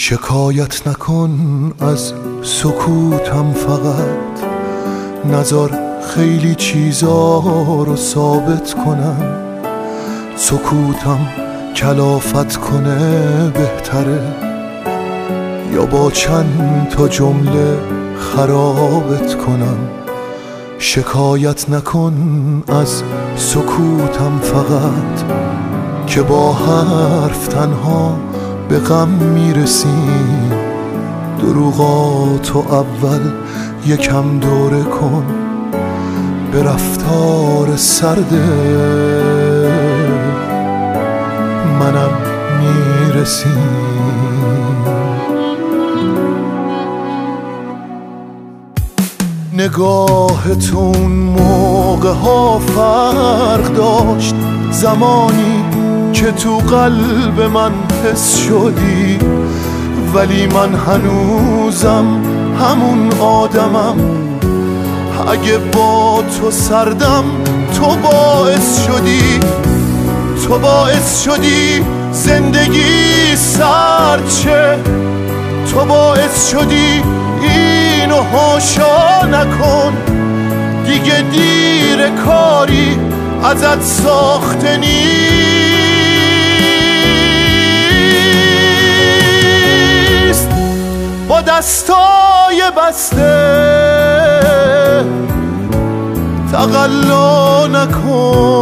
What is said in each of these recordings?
شکایت نکن از سکوتم فقط. نظر خیلی چیزا رو ثابت کنم. سکوتم کلافت کنه بهتره. یا با چند تا جمله خرابت کنم. شکایت نکن از سکوتم فقط. که با حرف تنها به غم می‌رسیم. دروغاتو اول یکم دوره کن. به رفتار سرده منم می‌رسیم. نگاه تو اون موقع ها فرق داشت. زمانی که تو قلب من حس شدی ولی من هنوزم همون آدمم. اگه با تو سردم تو باعث شدی تو باعث شدی زندگی سرچه تو باعث شدی اینو هاشا نکن. دیگه دیر کاری ازت ساخته نیست. بسته. تقلا نکن.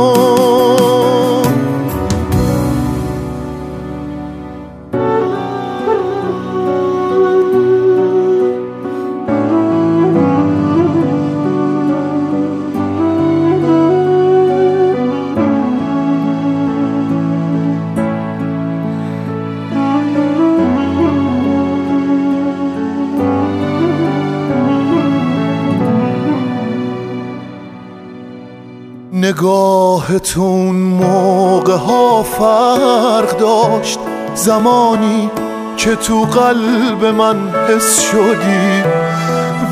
نگاه تو اون موقع ها فرق داشت. زمانی که تو قلب من حس شدی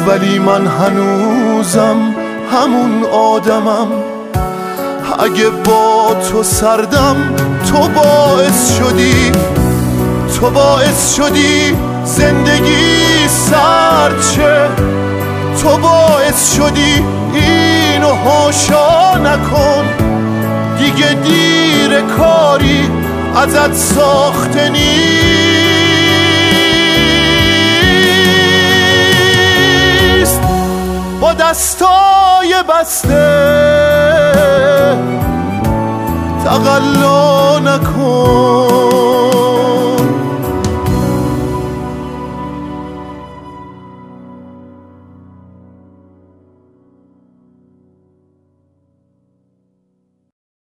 ولی من هنوزم همون آدمم. اگه با تو سردم تو باعث شدی تو باعث شدی زندگی سرچه تو باعث شدی اینو هاشا نکن. دیگه دیر کاری ازت ساخته نیست. با دستای بسته تقلا نکن.